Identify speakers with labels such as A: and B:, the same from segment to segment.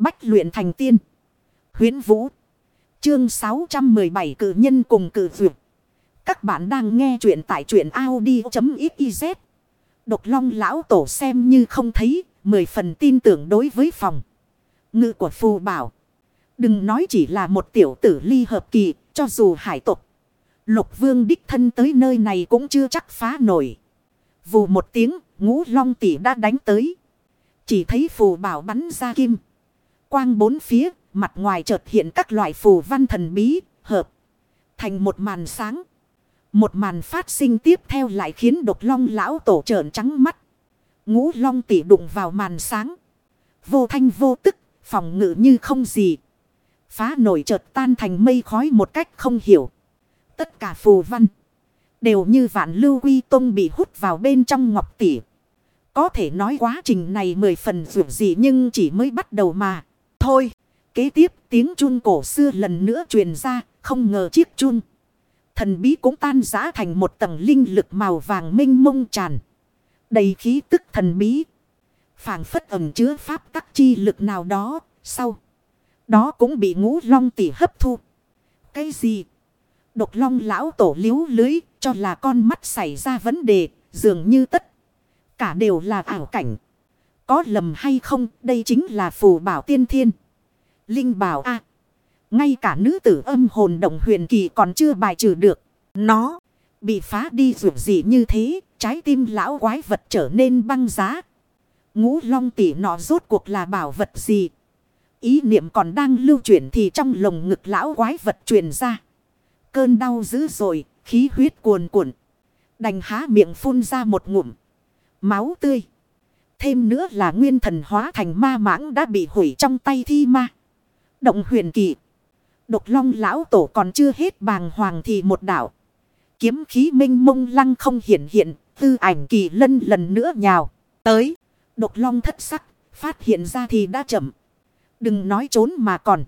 A: Bách luyện thành tiên. huyễn Vũ. Chương 617 cử nhân cùng cử vượt. Các bạn đang nghe truyện tại truyện Audi.xyz. Độc long lão tổ xem như không thấy. Mười phần tin tưởng đối với phòng. Ngự của phù bảo. Đừng nói chỉ là một tiểu tử ly hợp kỳ. Cho dù hải tộc Lục vương đích thân tới nơi này cũng chưa chắc phá nổi. Vù một tiếng, ngũ long tỷ đã đánh tới. Chỉ thấy phù bảo bắn ra kim. Quang bốn phía, mặt ngoài chợt hiện các loại phù văn thần bí, hợp. Thành một màn sáng. Một màn phát sinh tiếp theo lại khiến độc long lão tổ trợn trắng mắt. Ngũ long tỷ đụng vào màn sáng. Vô thanh vô tức, phòng ngự như không gì. Phá nổi chợt tan thành mây khói một cách không hiểu. Tất cả phù văn. Đều như vạn lưu quy tông bị hút vào bên trong ngọc tỷ. Có thể nói quá trình này mười phần dù gì nhưng chỉ mới bắt đầu mà. Thôi, kế tiếp tiếng chun cổ xưa lần nữa truyền ra, không ngờ chiếc chun. Thần bí cũng tan rã thành một tầng linh lực màu vàng minh mông tràn. Đầy khí tức thần bí. phảng phất ẩm chứa pháp tắc chi lực nào đó, sau. Đó cũng bị ngũ long tỷ hấp thu. Cái gì? Độc long lão tổ liếu lưới cho là con mắt xảy ra vấn đề, dường như tất. Cả đều là ảo cảnh. Có lầm hay không, đây chính là phù bảo tiên thiên. Linh bảo a Ngay cả nữ tử âm hồn động huyền kỳ còn chưa bài trừ được. Nó bị phá đi dù gì như thế, trái tim lão quái vật trở nên băng giá. Ngũ long tỷ nọ rốt cuộc là bảo vật gì? Ý niệm còn đang lưu chuyển thì trong lồng ngực lão quái vật truyền ra. Cơn đau dữ dội, khí huyết cuồn cuộn. Đành há miệng phun ra một ngụm. Máu tươi. Thêm nữa là nguyên thần hóa thành ma mãng đã bị hủy trong tay thi ma. Động huyền kỳ. Độc long lão tổ còn chưa hết bàng hoàng thì một đảo. Kiếm khí minh mông lăng không hiện hiện. Tư ảnh kỳ lân lần nữa nhào. Tới. Độc long thất sắc. Phát hiện ra thì đã chậm. Đừng nói trốn mà còn.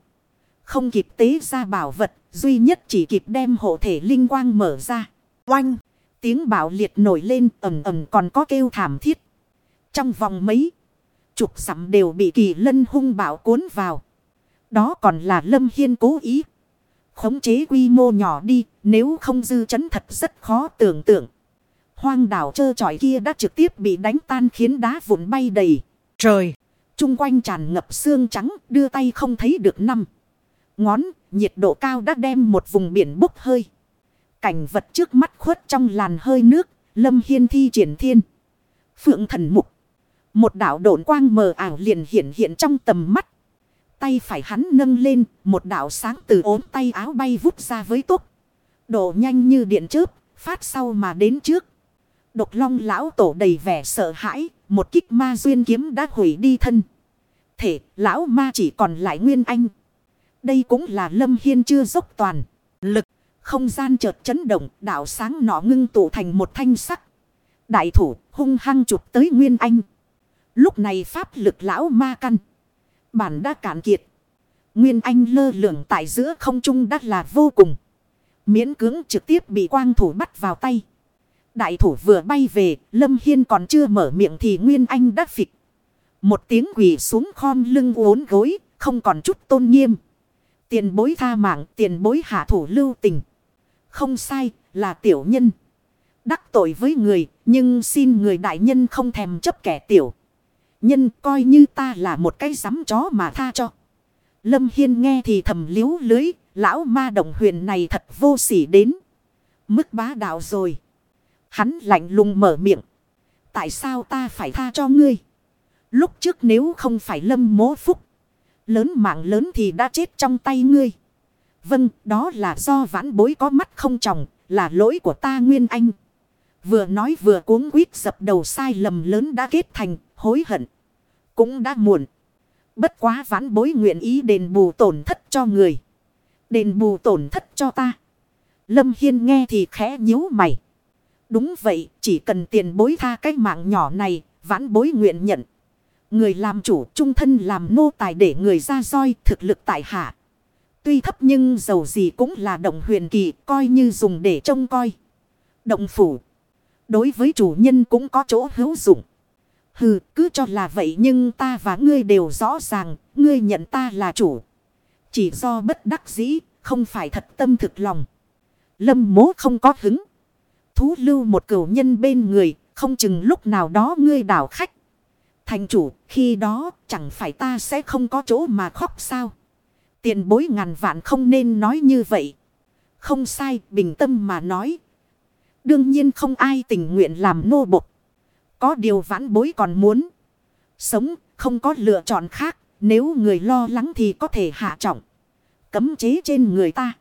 A: Không kịp tế ra bảo vật. Duy nhất chỉ kịp đem hộ thể linh quang mở ra. Oanh. Tiếng bảo liệt nổi lên, ầm ầm còn có kêu thảm thiết. Trong vòng mấy. Chục sắm đều bị kỳ lân hung bảo cuốn vào. Đó còn là Lâm Hiên cố ý. Khống chế quy mô nhỏ đi. Nếu không dư chấn thật rất khó tưởng tượng. Hoang đảo trơ trọi kia đã trực tiếp bị đánh tan khiến đá vụn bay đầy. Trời. Trung quanh tràn ngập xương trắng đưa tay không thấy được năm. Ngón nhiệt độ cao đã đem một vùng biển bốc hơi. Cảnh vật trước mắt khuất trong làn hơi nước. Lâm Hiên thi triển thiên. Phượng thần mục. Một đảo độn quang mờ ảo liền hiện hiện trong tầm mắt. Tay phải hắn nâng lên, một đảo sáng từ ốm tay áo bay vút ra với tốc. Độ nhanh như điện chớp, phát sau mà đến trước. Độc long lão tổ đầy vẻ sợ hãi, một kích ma duyên kiếm đã hủy đi thân. Thể, lão ma chỉ còn lại nguyên anh. Đây cũng là lâm hiên chưa dốc toàn. Lực, không gian chợt chấn động, đảo sáng nọ ngưng tụ thành một thanh sắc. Đại thủ, hung hăng chụp tới nguyên anh. Lúc này pháp lực lão ma căn. Bản đã cạn kiệt. Nguyên Anh lơ lửng tại giữa không trung đắt là vô cùng. Miễn cưỡng trực tiếp bị quang thủ bắt vào tay. Đại thủ vừa bay về, Lâm Hiên còn chưa mở miệng thì Nguyên Anh đã phịch. Một tiếng quỳ xuống khom lưng uốn gối, không còn chút tôn nghiêm. Tiền bối tha mạng, tiền bối hạ thủ lưu tình. Không sai, là tiểu nhân. Đắc tội với người, nhưng xin người đại nhân không thèm chấp kẻ tiểu nhân coi như ta là một cái rắm chó mà tha cho. Lâm Hiên nghe thì thầm liếu lưới, lão ma đồng huyền này thật vô sỉ đến. Mức bá đạo rồi. Hắn lạnh lùng mở miệng. Tại sao ta phải tha cho ngươi? Lúc trước nếu không phải lâm mố phúc. Lớn mạng lớn thì đã chết trong tay ngươi. Vâng, đó là do vãn bối có mắt không tròng, là lỗi của ta Nguyên Anh. Vừa nói vừa cuống quýt dập đầu sai lầm lớn đã kết thành, hối hận. Cũng đã muộn. Bất quá vãn bối nguyện ý đền bù tổn thất cho người. Đền bù tổn thất cho ta. Lâm Hiên nghe thì khẽ nhíu mày. Đúng vậy, chỉ cần tiền bối tha cái mạng nhỏ này, vãn bối nguyện nhận. Người làm chủ trung thân làm nô tài để người ra roi thực lực tại hạ. Tuy thấp nhưng giàu gì cũng là động huyền kỳ coi như dùng để trông coi. Động phủ. Đối với chủ nhân cũng có chỗ hữu dụng. Hừ, cứ cho là vậy nhưng ta và ngươi đều rõ ràng, ngươi nhận ta là chủ. Chỉ do bất đắc dĩ, không phải thật tâm thực lòng. Lâm mố không có hứng. Thú lưu một cửu nhân bên người, không chừng lúc nào đó ngươi đảo khách. Thành chủ, khi đó chẳng phải ta sẽ không có chỗ mà khóc sao. Tiền bối ngàn vạn không nên nói như vậy. Không sai, bình tâm mà nói. Đương nhiên không ai tình nguyện làm nô bộc. Có điều vãn bối còn muốn. Sống, không có lựa chọn khác. Nếu người lo lắng thì có thể hạ trọng. Cấm chế trên người ta.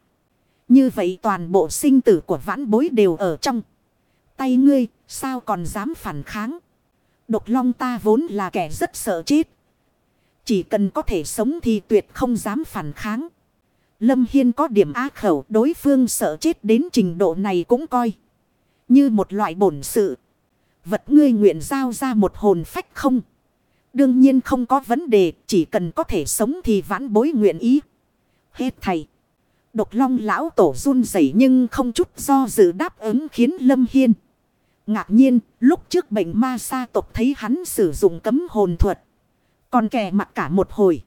A: Như vậy toàn bộ sinh tử của vãn bối đều ở trong. Tay ngươi, sao còn dám phản kháng. Độc long ta vốn là kẻ rất sợ chết. Chỉ cần có thể sống thì tuyệt không dám phản kháng. Lâm Hiên có điểm á khẩu đối phương sợ chết đến trình độ này cũng coi. Như một loại bổn sự. Vật ngươi nguyện giao ra một hồn phách không? Đương nhiên không có vấn đề, chỉ cần có thể sống thì vãn bối nguyện ý. Hết thầy. Độc long lão tổ run rẩy nhưng không chút do dự đáp ứng khiến Lâm Hiên. Ngạc nhiên, lúc trước bệnh ma sa tộc thấy hắn sử dụng cấm hồn thuật. Còn kẻ mặt cả một hồi.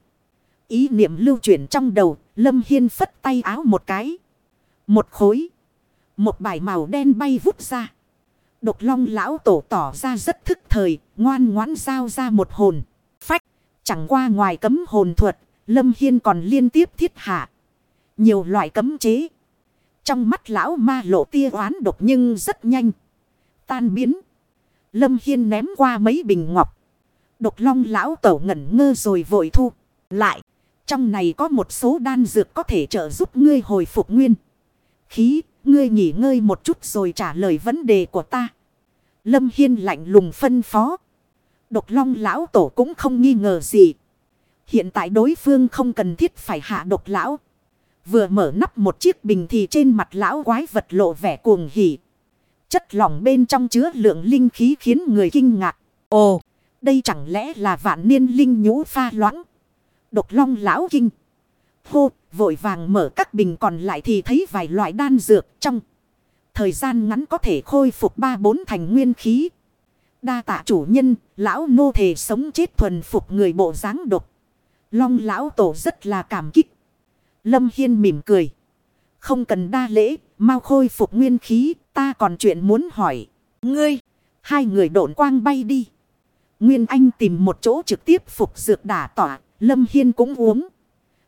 A: Ý niệm lưu chuyển trong đầu, Lâm Hiên phất tay áo một cái. Một khối. Một bài màu đen bay vút ra. Độc long lão tổ tỏ ra rất thức thời, ngoan ngoãn giao ra một hồn. Phách, chẳng qua ngoài cấm hồn thuật, Lâm Hiên còn liên tiếp thiết hạ. Nhiều loại cấm chế. Trong mắt lão ma lộ tia oán độc nhưng rất nhanh. Tan biến. Lâm Hiên ném qua mấy bình ngọc. Độc long lão tổ ngẩn ngơ rồi vội thu. Lại. Trong này có một số đan dược có thể trợ giúp ngươi hồi phục nguyên. Khí, ngươi nghỉ ngơi một chút rồi trả lời vấn đề của ta. Lâm Hiên lạnh lùng phân phó. Độc long lão tổ cũng không nghi ngờ gì. Hiện tại đối phương không cần thiết phải hạ độc lão. Vừa mở nắp một chiếc bình thì trên mặt lão quái vật lộ vẻ cuồng hỉ. Chất lỏng bên trong chứa lượng linh khí khiến người kinh ngạc. Ồ, đây chẳng lẽ là vạn niên linh nhũ pha loãng. Độc long lão kinh. Hô, vội vàng mở các bình còn lại thì thấy vài loại đan dược trong. Thời gian ngắn có thể khôi phục ba bốn thành nguyên khí. Đa tạ chủ nhân, lão nô thể sống chết thuần phục người bộ dáng độc. Long lão tổ rất là cảm kích. Lâm Hiên mỉm cười. Không cần đa lễ, mau khôi phục nguyên khí, ta còn chuyện muốn hỏi. Ngươi, hai người độn quang bay đi. Nguyên Anh tìm một chỗ trực tiếp phục dược đả tỏa, Lâm Hiên cũng uống.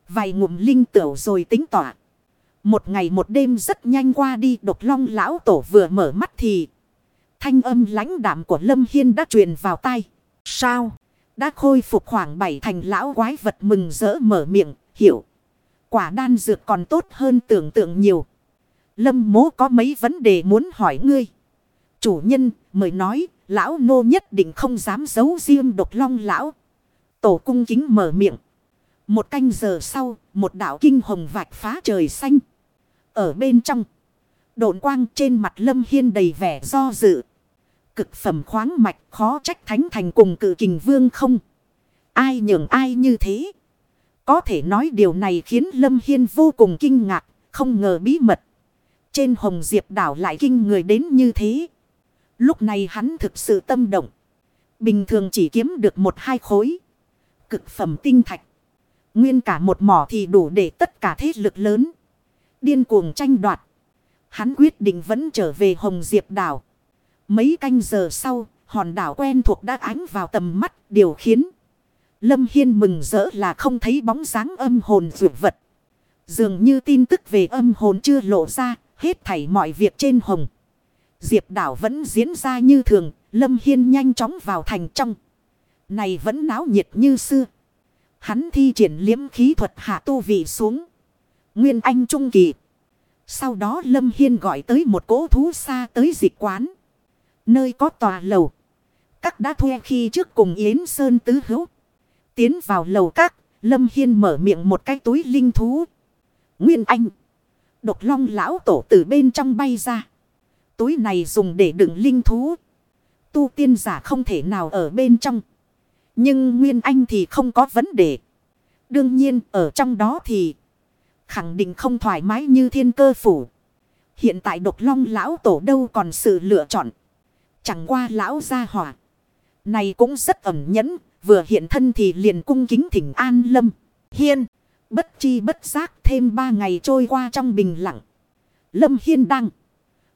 A: Vài ngụm linh tửu rồi tính tỏa. Một ngày một đêm rất nhanh qua đi độc long lão tổ vừa mở mắt thì. Thanh âm lãnh đạm của Lâm Hiên đã truyền vào tai. Sao? Đã khôi phục khoảng bảy thành lão quái vật mừng rỡ mở miệng, hiểu. Quả đan dược còn tốt hơn tưởng tượng nhiều. Lâm mố có mấy vấn đề muốn hỏi ngươi. Chủ nhân, mời nói, lão nô nhất định không dám giấu riêng độc long lão. Tổ cung kính mở miệng. Một canh giờ sau, một đạo kinh hồng vạch phá trời xanh. Ở bên trong, độn quang trên mặt lâm hiên đầy vẻ do dự. Cực phẩm khoáng mạch khó trách thánh thành cùng cử kình vương không. Ai nhường ai như thế. Có thể nói điều này khiến Lâm Hiên vô cùng kinh ngạc, không ngờ bí mật. Trên Hồng Diệp đảo lại kinh người đến như thế. Lúc này hắn thực sự tâm động. Bình thường chỉ kiếm được một hai khối. Cực phẩm tinh thạch. Nguyên cả một mỏ thì đủ để tất cả thế lực lớn. Điên cuồng tranh đoạt. Hắn quyết định vẫn trở về Hồng Diệp đảo. Mấy canh giờ sau, hòn đảo quen thuộc đã ánh vào tầm mắt, điều khiến Lâm Hiên mừng rỡ là không thấy bóng dáng âm hồn dược vật. Dường như tin tức về âm hồn chưa lộ ra, hết thảy mọi việc trên hồng. Diệp đảo vẫn diễn ra như thường, Lâm Hiên nhanh chóng vào thành trong. Này vẫn náo nhiệt như xưa. Hắn thi triển liếm khí thuật hạ tu vị xuống. Nguyên Anh Trung Kỳ. Sau đó Lâm Hiên gọi tới một cỗ thú xa tới dịch quán. Nơi có tòa lầu. Các đã thuê khi trước cùng Yến Sơn Tứ Hữu. Tiến vào lầu các, Lâm Hiên mở miệng một cái túi linh thú. Nguyên Anh. Độc long lão tổ từ bên trong bay ra. Túi này dùng để đựng linh thú. Tu tiên giả không thể nào ở bên trong. Nhưng Nguyên Anh thì không có vấn đề. Đương nhiên ở trong đó thì khẳng định không thoải mái như thiên cơ phủ. Hiện tại độc long lão tổ đâu còn sự lựa chọn. Chẳng qua lão gia hỏa. Này cũng rất ẩn nhẫn, vừa hiện thân thì liền cung kính thỉnh an Lâm. Hiên, bất chi bất giác thêm ba ngày trôi qua trong bình lặng. Lâm Hiên đang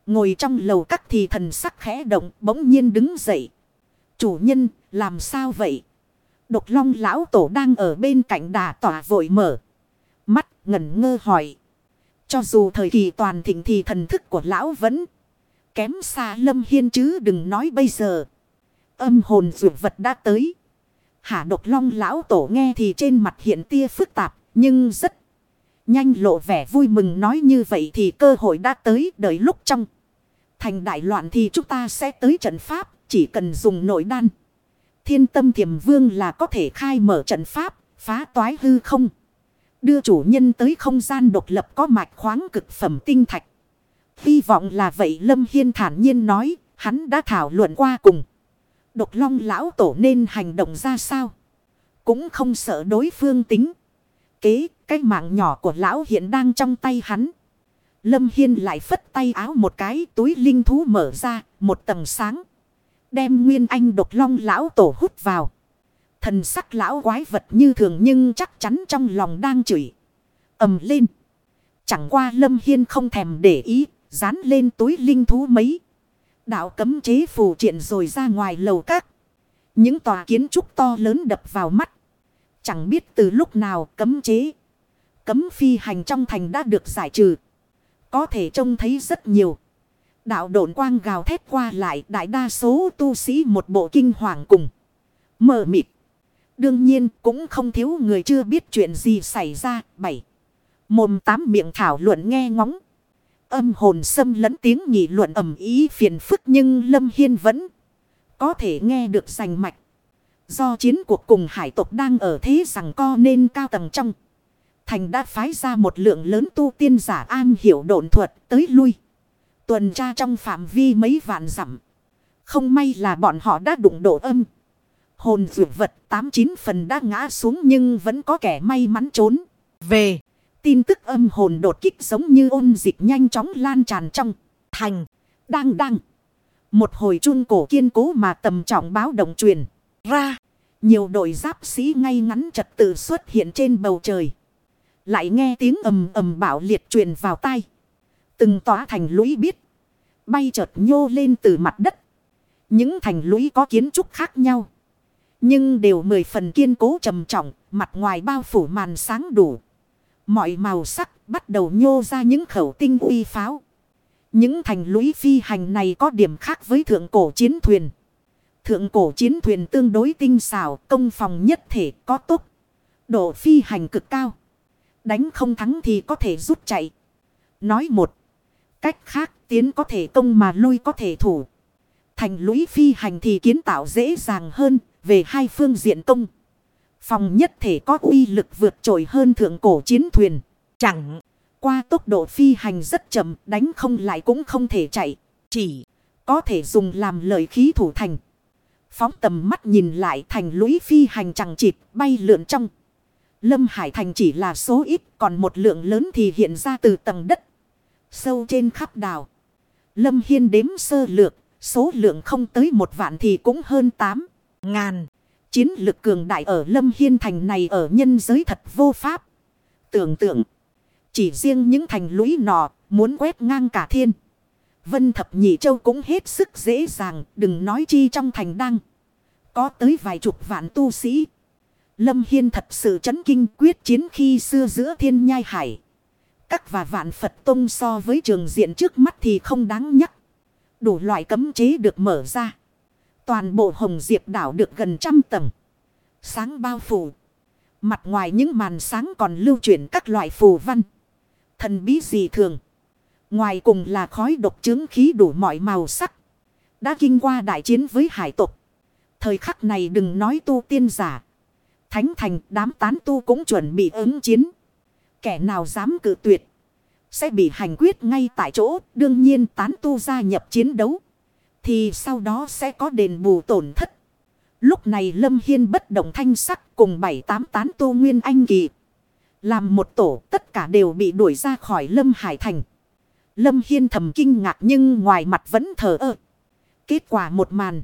A: Ngồi trong lầu các thì thần sắc khẽ động bỗng nhiên đứng dậy. Chủ nhân, làm sao vậy? Độc long lão tổ đang ở bên cạnh đà tỏa vội mở. Mắt ngẩn ngơ hỏi. Cho dù thời kỳ toàn thịnh thì thần thức của lão vẫn kém xa lâm hiên chứ đừng nói bây giờ. Âm hồn dược vật đã tới. Hạ độc long lão tổ nghe thì trên mặt hiện tia phức tạp, nhưng rất nhanh lộ vẻ vui mừng nói như vậy thì cơ hội đã tới, đợi lúc trong. Thành đại loạn thì chúng ta sẽ tới trận pháp, chỉ cần dùng nội đan. Thiên tâm thiềm vương là có thể khai mở trận pháp phá toái hư không. Đưa chủ nhân tới không gian độc lập có mạch khoáng cực phẩm tinh thạch. Hy vọng là vậy Lâm Hiên thản nhiên nói, hắn đã thảo luận qua cùng. Độc long lão tổ nên hành động ra sao? Cũng không sợ đối phương tính. Kế, cái mạng nhỏ của lão hiện đang trong tay hắn. Lâm Hiên lại phất tay áo một cái túi linh thú mở ra, một tầng sáng. Đem nguyên anh độc long lão tổ hút vào. Thần sắc lão quái vật như thường nhưng chắc chắn trong lòng đang chửi. ầm lên. Chẳng qua Lâm Hiên không thèm để ý, dán lên túi linh thú mấy. Đạo cấm chế phù triện rồi ra ngoài lầu các. Những tòa kiến trúc to lớn đập vào mắt. Chẳng biết từ lúc nào cấm chế. Cấm phi hành trong thành đã được giải trừ. Có thể trông thấy rất nhiều. Đạo độn quang gào thét qua lại đại đa số tu sĩ một bộ kinh hoàng cùng. Mờ mịt. Đương nhiên cũng không thiếu người chưa biết chuyện gì xảy ra. Bảy. Mồm tám miệng thảo luận nghe ngóng. Âm hồn xâm lẫn tiếng nghị luận ầm ý phiền phức nhưng Lâm Hiên vẫn có thể nghe được rành mạch. Do chiến cuộc cùng hải tộc đang ở thế rằng co nên cao tầng trong. Thành đã phái ra một lượng lớn tu tiên giả an hiểu độn thuật tới lui. Tuần tra trong phạm vi mấy vạn dặm. Không may là bọn họ đã đụng độ âm. Hồn vượt vật 89 phần đã ngã xuống nhưng vẫn có kẻ may mắn trốn. Về, tin tức âm hồn đột kích giống như ôn dịch nhanh chóng lan tràn trong thành. Đang đang. Một hồi chun cổ kiên cố mà tầm trọng báo động truyền ra. Nhiều đội giáp sĩ ngay ngắn trật tự xuất hiện trên bầu trời. Lại nghe tiếng ầm ầm bảo liệt truyền vào tai. Từng tỏa thành lũy biết. Bay chợt nhô lên từ mặt đất. Những thành lũy có kiến trúc khác nhau. Nhưng đều mười phần kiên cố trầm trọng. Mặt ngoài bao phủ màn sáng đủ. Mọi màu sắc bắt đầu nhô ra những khẩu tinh uy pháo. Những thành lũy phi hành này có điểm khác với thượng cổ chiến thuyền. Thượng cổ chiến thuyền tương đối tinh xảo, công phòng nhất thể có tốt. Độ phi hành cực cao. Đánh không thắng thì có thể rút chạy. Nói một. Cách khác tiến có thể công mà lui có thể thủ. Thành lũy phi hành thì kiến tạo dễ dàng hơn, về hai phương diện công. Phòng nhất thể có uy lực vượt trội hơn thượng cổ chiến thuyền. Chẳng, qua tốc độ phi hành rất chậm, đánh không lại cũng không thể chạy. Chỉ, có thể dùng làm lợi khí thủ thành. Phóng tầm mắt nhìn lại thành lũy phi hành chẳng chịp, bay lượn trong. Lâm Hải Thành chỉ là số ít, còn một lượng lớn thì hiện ra từ tầng đất. Sâu trên khắp đảo. Lâm Hiên đếm sơ lược. Số lượng không tới một vạn thì cũng hơn tám ngàn. Chiến lực cường đại ở Lâm Hiên Thành này ở nhân giới thật vô pháp. Tưởng tượng. Chỉ riêng những thành lũy nọ muốn quét ngang cả thiên. Vân thập nhị châu cũng hết sức dễ dàng. Đừng nói chi trong thành đăng. Có tới vài chục vạn tu sĩ. Lâm Hiên thật sự chấn kinh quyết chiến khi xưa giữa thiên nhai hải. Các và vạn Phật Tông so với trường diện trước mắt thì không đáng nhắc. Đủ loại cấm chế được mở ra. Toàn bộ hồng diệp đảo được gần trăm tầng. Sáng bao phủ. Mặt ngoài những màn sáng còn lưu chuyển các loại phù văn. Thần bí gì thường. Ngoài cùng là khói độc chứng khí đủ mọi màu sắc. Đã kinh qua đại chiến với hải tộc. Thời khắc này đừng nói tu tiên giả. Thánh thành đám tán tu cũng chuẩn bị ứng chiến. Kẻ nào dám cự tuyệt. Sẽ bị hành quyết ngay tại chỗ. Đương nhiên tán tu gia nhập chiến đấu. Thì sau đó sẽ có đền bù tổn thất. Lúc này Lâm Hiên bất động thanh sắc cùng bảy tám tán tu nguyên anh kỳ. Làm một tổ, tất cả đều bị đuổi ra khỏi Lâm Hải Thành. Lâm Hiên thầm kinh ngạc nhưng ngoài mặt vẫn thờ ơ. Kết quả một màn.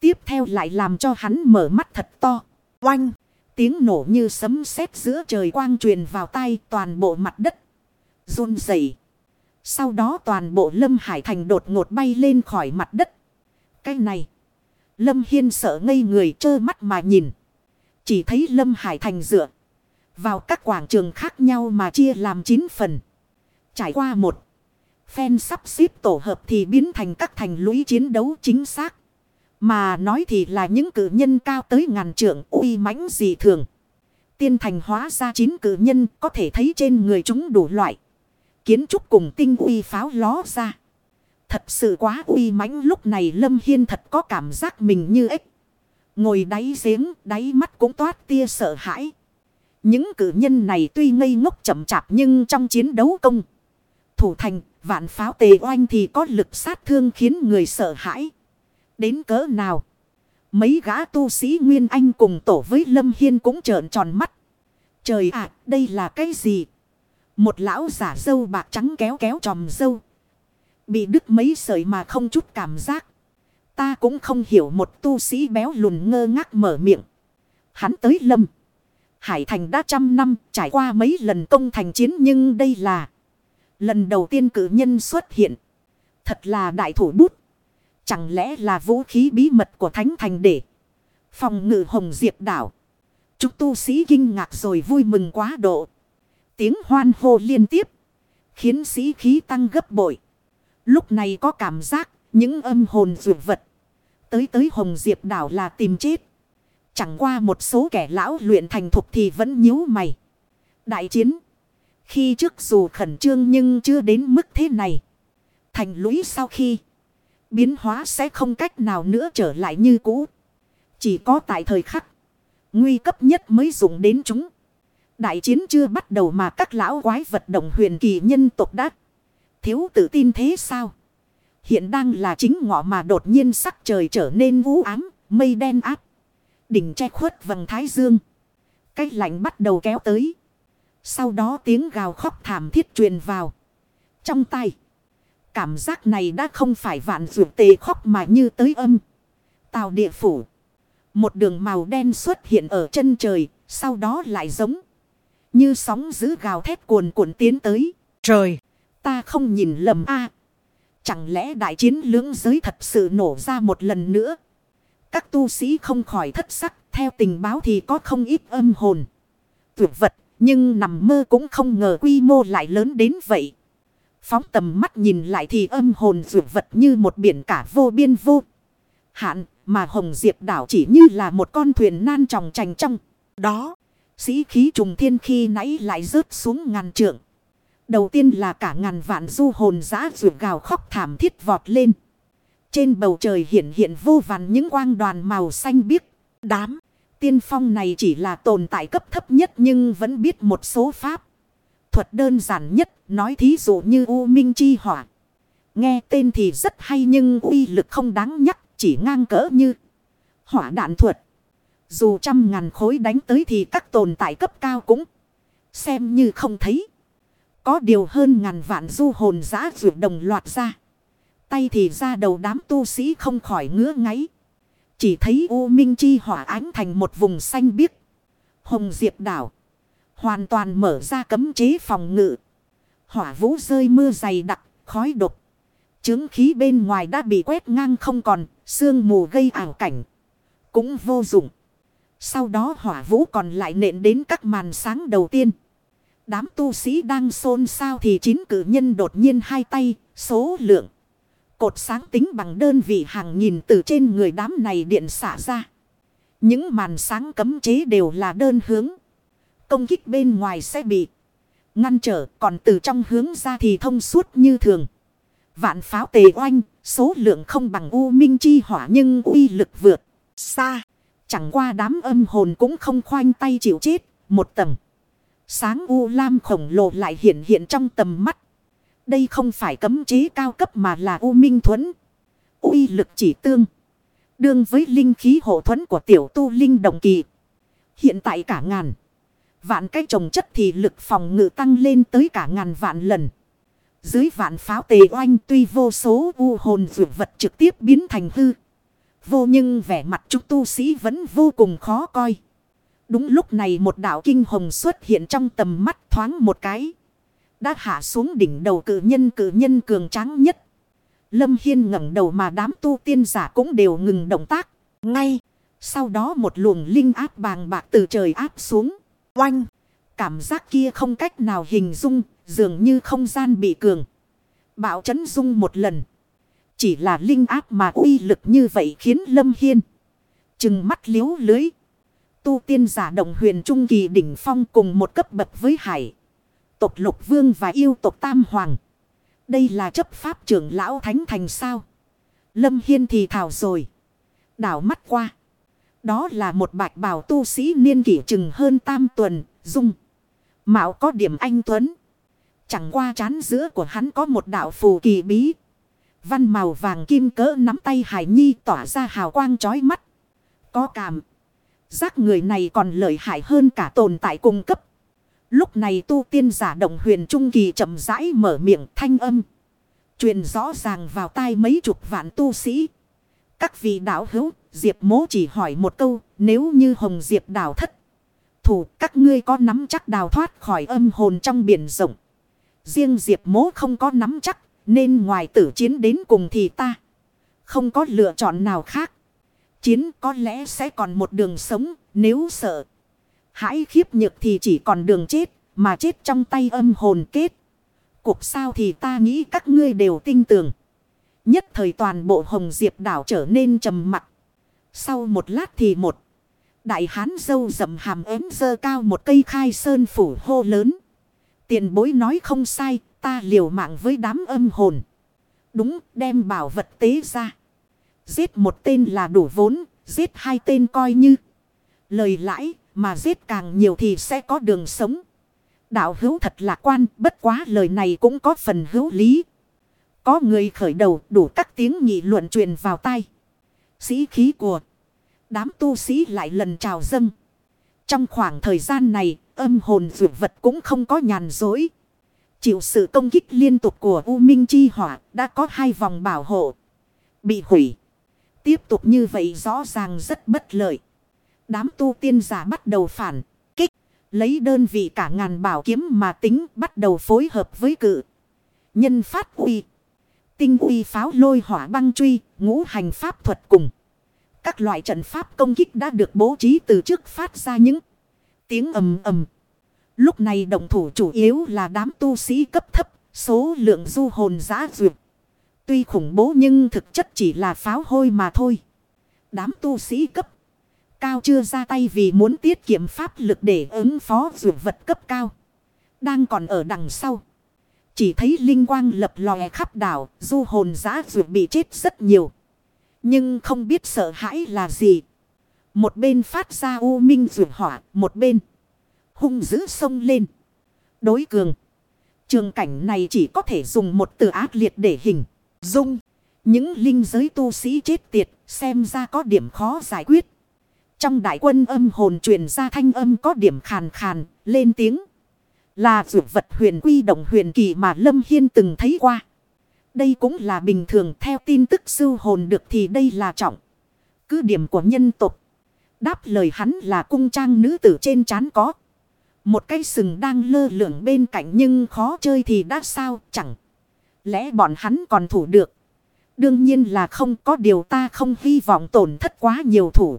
A: Tiếp theo lại làm cho hắn mở mắt thật to. Oanh! Tiếng nổ như sấm sét giữa trời quang truyền vào tay toàn bộ mặt đất. run rẩy. Sau đó toàn bộ Lâm Hải Thành đột ngột bay lên khỏi mặt đất. Cái này. Lâm Hiên sợ ngây người trơ mắt mà nhìn. Chỉ thấy Lâm Hải Thành dựa. Vào các quảng trường khác nhau mà chia làm 9 phần. Trải qua một. Phen sắp xếp tổ hợp thì biến thành các thành lũy chiến đấu chính xác. Mà nói thì là những cử nhân cao tới ngàn trượng uy mãnh dị thường. Tiên thành hóa ra chín cử nhân có thể thấy trên người chúng đủ loại. Kiến trúc cùng tinh uy pháo ló ra. Thật sự quá uy mãnh lúc này Lâm Hiên thật có cảm giác mình như ếch. Ngồi đáy giếng, đáy mắt cũng toát tia sợ hãi. Những cử nhân này tuy ngây ngốc chậm chạp nhưng trong chiến đấu công. Thủ thành, vạn pháo tề oanh thì có lực sát thương khiến người sợ hãi. Đến cỡ nào? Mấy gã tu sĩ Nguyên Anh cùng tổ với Lâm Hiên cũng trợn tròn mắt. Trời ạ, đây là cái gì? Một lão giả dâu bạc trắng kéo kéo tròm dâu. Bị đứt mấy sợi mà không chút cảm giác. Ta cũng không hiểu một tu sĩ béo lùn ngơ ngác mở miệng. Hắn tới lâm. Hải thành đã trăm năm trải qua mấy lần công thành chiến nhưng đây là lần đầu tiên cử nhân xuất hiện. Thật là đại thủ bút. Chẳng lẽ là vũ khí bí mật của Thánh Thành để phòng ngự hồng diệp đảo. Chúng tu sĩ kinh ngạc rồi vui mừng quá độ. Tiếng hoan hô liên tiếp. Khiến sĩ khí tăng gấp bội. Lúc này có cảm giác những âm hồn dụ vật. Tới tới hồng diệp đảo là tìm chết. Chẳng qua một số kẻ lão luyện thành thục thì vẫn nhíu mày. Đại chiến. Khi trước dù khẩn trương nhưng chưa đến mức thế này. Thành lũy sau khi. Biến hóa sẽ không cách nào nữa trở lại như cũ. Chỉ có tại thời khắc. Nguy cấp nhất mới dùng đến chúng. Đại chiến chưa bắt đầu mà các lão quái vật động huyền kỳ nhân tộc đã. Thiếu tự tin thế sao? Hiện đang là chính ngọ mà đột nhiên sắc trời trở nên vũ ám, mây đen áp. Đỉnh che khuất vầng thái dương. Cái lạnh bắt đầu kéo tới. Sau đó tiếng gào khóc thảm thiết truyền vào. Trong tay. Cảm giác này đã không phải vạn dược tề khóc mà như tới âm. Tào địa phủ. Một đường màu đen xuất hiện ở chân trời. Sau đó lại giống. Như sóng giữ gào thét cuồn cuộn tiến tới. Trời. Ta không nhìn lầm a Chẳng lẽ đại chiến lưỡng giới thật sự nổ ra một lần nữa. Các tu sĩ không khỏi thất sắc. Theo tình báo thì có không ít âm hồn. Tuyệt vật. Nhưng nằm mơ cũng không ngờ quy mô lại lớn đến vậy. Phóng tầm mắt nhìn lại thì âm hồn dụ vật như một biển cả vô biên vô. Hạn mà Hồng Diệp đảo chỉ như là một con thuyền nan tròng trành trong. Đó, sĩ khí trùng thiên khi nãy lại rớt xuống ngàn trượng. Đầu tiên là cả ngàn vạn du hồn giã rượu gào khóc thảm thiết vọt lên. Trên bầu trời hiện hiện vô vàn những quang đoàn màu xanh biếc. Đám tiên phong này chỉ là tồn tại cấp thấp nhất nhưng vẫn biết một số pháp. Thuật đơn giản nhất, nói thí dụ như U Minh Chi Hỏa. Nghe tên thì rất hay nhưng uy lực không đáng nhắc, chỉ ngang cỡ như hỏa đạn thuật. Dù trăm ngàn khối đánh tới thì các tồn tại cấp cao cũng xem như không thấy. Có điều hơn ngàn vạn du hồn giã rượu đồng loạt ra. Tay thì ra đầu đám tu sĩ không khỏi ngứa ngáy. Chỉ thấy U Minh Chi hỏa ánh thành một vùng xanh biếc. Hồng Diệp đảo. Hoàn toàn mở ra cấm chế phòng ngự. Hỏa vũ rơi mưa dày đặc, khói độc. Chứng khí bên ngoài đã bị quét ngang không còn, sương mù gây ảo cảnh. Cũng vô dụng. Sau đó hỏa vũ còn lại nện đến các màn sáng đầu tiên. Đám tu sĩ đang xôn xao thì chín cử nhân đột nhiên hai tay, số lượng. Cột sáng tính bằng đơn vị hàng nghìn từ trên người đám này điện xả ra. Những màn sáng cấm chế đều là đơn hướng. Công kích bên ngoài sẽ bị ngăn trở, còn từ trong hướng ra thì thông suốt như thường. Vạn pháo tề oanh, số lượng không bằng u minh chi hỏa nhưng uy lực vượt xa. Chẳng qua đám âm hồn cũng không khoanh tay chịu chết, một tầng. Sáng u lam khổng lồ lại hiện hiện trong tầm mắt. Đây không phải cấm chế cao cấp mà là u minh thuẫn. uy lực chỉ tương. Đương với linh khí hộ thuẫn của tiểu tu linh đồng kỳ. Hiện tại cả ngàn. Vạn cái trồng chất thì lực phòng ngự tăng lên tới cả ngàn vạn lần. Dưới vạn pháo tề oanh tuy vô số u hồn dự vật trực tiếp biến thành hư. vô nhưng vẻ mặt chúng tu sĩ vẫn vô cùng khó coi. Đúng lúc này một đạo kinh hồng xuất hiện trong tầm mắt thoáng một cái. Đã hạ xuống đỉnh đầu cử nhân cử nhân cường tráng nhất. Lâm Hiên ngẩng đầu mà đám tu tiên giả cũng đều ngừng động tác. Ngay. Sau đó một luồng linh áp bàng bạc từ trời áp xuống. Oanh. Cảm giác kia không cách nào hình dung. Dường như không gian bị cường. Bạo chấn dung một lần. Chỉ là linh áp mà uy lực như vậy khiến Lâm Hiên. Chừng mắt liếu lưới. Tu tiên giả đồng huyền trung kỳ đỉnh phong cùng một cấp bậc với hải. Tộc lục vương và yêu tộc tam hoàng. Đây là chấp pháp trưởng lão thánh thành sao. Lâm Hiên thì thảo rồi. Đảo mắt qua. Đó là một bạch bào tu sĩ niên kỷ chừng hơn tam tuần, dung. Mạo có điểm anh Tuấn. Chẳng qua chán giữa của hắn có một đạo phù kỳ bí. Văn màu vàng kim cỡ nắm tay Hải Nhi tỏa ra hào quang chói mắt. Có cảm. Giác người này còn lợi hại hơn cả tồn tại cung cấp. Lúc này tu tiên giả động huyền trung kỳ chậm rãi mở miệng thanh âm. Truyền rõ ràng vào tai mấy chục vạn tu sĩ. Các vị đạo hữu, Diệp mố chỉ hỏi một câu, nếu như Hồng Diệp đào thất. Thủ, các ngươi có nắm chắc đào thoát khỏi âm hồn trong biển rộng. Riêng Diệp mố không có nắm chắc, nên ngoài tử chiến đến cùng thì ta. Không có lựa chọn nào khác. Chiến có lẽ sẽ còn một đường sống, nếu sợ. Hãy khiếp nhược thì chỉ còn đường chết, mà chết trong tay âm hồn kết. Cuộc sao thì ta nghĩ các ngươi đều tin tưởng. Nhất thời toàn bộ hồng diệp đảo trở nên trầm mặc. Sau một lát thì một. Đại hán dâu rậm hàm ếm dơ cao một cây khai sơn phủ hô lớn. Tiền bối nói không sai, ta liều mạng với đám âm hồn. Đúng, đem bảo vật tế ra. Giết một tên là đủ vốn, giết hai tên coi như. Lời lãi, mà giết càng nhiều thì sẽ có đường sống. Đạo hữu thật lạc quan, bất quá lời này cũng có phần hữu lý. Có người khởi đầu đủ các tiếng nghị luận truyền vào tai. Sĩ khí của đám tu sĩ lại lần trào dâng. Trong khoảng thời gian này, âm hồn dược vật cũng không có nhàn dối. Chịu sự công kích liên tục của U Minh Chi Hỏa đã có hai vòng bảo hộ. Bị hủy. Tiếp tục như vậy rõ ràng rất bất lợi. Đám tu tiên giả bắt đầu phản kích. Lấy đơn vị cả ngàn bảo kiếm mà tính bắt đầu phối hợp với cự. Nhân phát uy. Tinh uy pháo lôi hỏa băng truy, ngũ hành pháp thuật cùng. Các loại trận pháp công kích đã được bố trí từ trước phát ra những tiếng ầm ầm. Lúc này động thủ chủ yếu là đám tu sĩ cấp thấp, số lượng du hồn giã duyệt. Tuy khủng bố nhưng thực chất chỉ là pháo hôi mà thôi. Đám tu sĩ cấp cao chưa ra tay vì muốn tiết kiệm pháp lực để ứng phó dụ vật cấp cao. Đang còn ở đằng sau. Chỉ thấy linh quang lập lòe khắp đảo, du hồn giã duyệt bị chết rất nhiều. Nhưng không biết sợ hãi là gì. Một bên phát ra u minh dụ hỏa, một bên hung dữ sông lên. Đối cường. Trường cảnh này chỉ có thể dùng một từ ác liệt để hình dung. Những linh giới tu sĩ chết tiệt xem ra có điểm khó giải quyết. Trong đại quân âm hồn truyền ra thanh âm có điểm khàn khàn, lên tiếng. Là dụ vật huyền quy động huyền kỳ mà Lâm Hiên từng thấy qua. Đây cũng là bình thường theo tin tức sư hồn được thì đây là trọng. Cứ điểm của nhân tục. Đáp lời hắn là cung trang nữ tử trên chán có. Một cái sừng đang lơ lửng bên cạnh nhưng khó chơi thì đã sao chẳng. Lẽ bọn hắn còn thủ được. Đương nhiên là không có điều ta không hy vọng tổn thất quá nhiều thủ.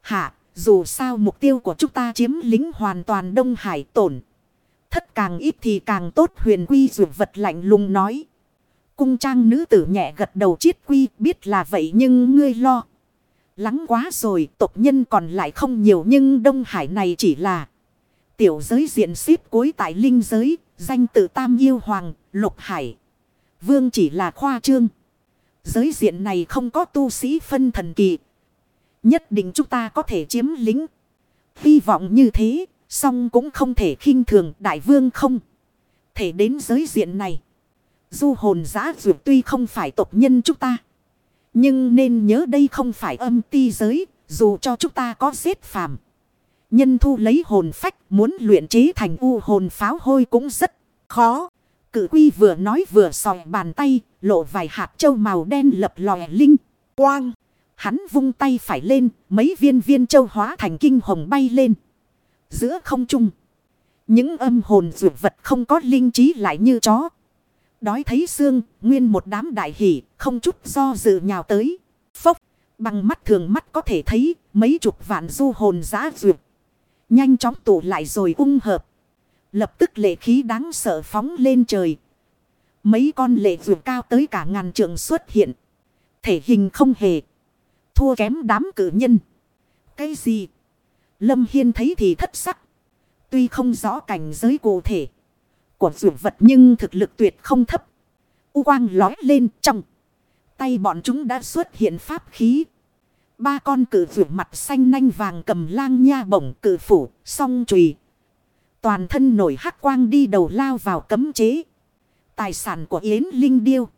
A: Hạ, dù sao mục tiêu của chúng ta chiếm lính hoàn toàn Đông Hải tổn. Thất càng ít thì càng tốt huyền quy dù vật lạnh lùng nói. Cung trang nữ tử nhẹ gật đầu chiết quy biết là vậy nhưng ngươi lo. Lắng quá rồi tộc nhân còn lại không nhiều nhưng Đông Hải này chỉ là. Tiểu giới diện xếp cuối tại linh giới, danh tự Tam Yêu Hoàng, Lục Hải. Vương chỉ là khoa trương. Giới diện này không có tu sĩ phân thần kỳ, Nhất định chúng ta có thể chiếm lính. Hy vọng như thế, song cũng không thể khinh thường đại vương không. Thể đến giới diện này. Du hồn giã dược tuy không phải tộc nhân chúng ta. Nhưng nên nhớ đây không phải âm ti giới, dù cho chúng ta có xếp phàm. Nhân thu lấy hồn phách muốn luyện chế thành u hồn pháo hôi cũng rất khó. Cử quy vừa nói vừa sòi bàn tay, lộ vài hạt châu màu đen lập lòe linh, quang. Hắn vung tay phải lên, mấy viên viên châu hóa thành kinh hồng bay lên. Giữa không trung. Những âm hồn dược vật không có linh trí lại như chó. Đói thấy xương, nguyên một đám đại hỷ, không chút do dự nhào tới. Phốc, bằng mắt thường mắt có thể thấy mấy chục vạn du hồn giã duyệt. Nhanh chóng tụ lại rồi ung hợp. Lập tức lệ khí đáng sợ phóng lên trời. Mấy con lệ duyệt cao tới cả ngàn trượng xuất hiện. Thể hình không hề. Thua kém đám cử nhân. Cái gì? Lâm Hiên thấy thì thất sắc. Tuy không rõ cảnh giới cụ thể của dược vật nhưng thực lực tuyệt không thấp. U quang lói lên trong. Tay bọn chúng đã xuất hiện pháp khí. Ba con cử vượt mặt xanh nanh vàng cầm lang nha bổng cử phủ, song trùy. Toàn thân nổi hắc quang đi đầu lao vào cấm chế. Tài sản của Yến Linh Điêu.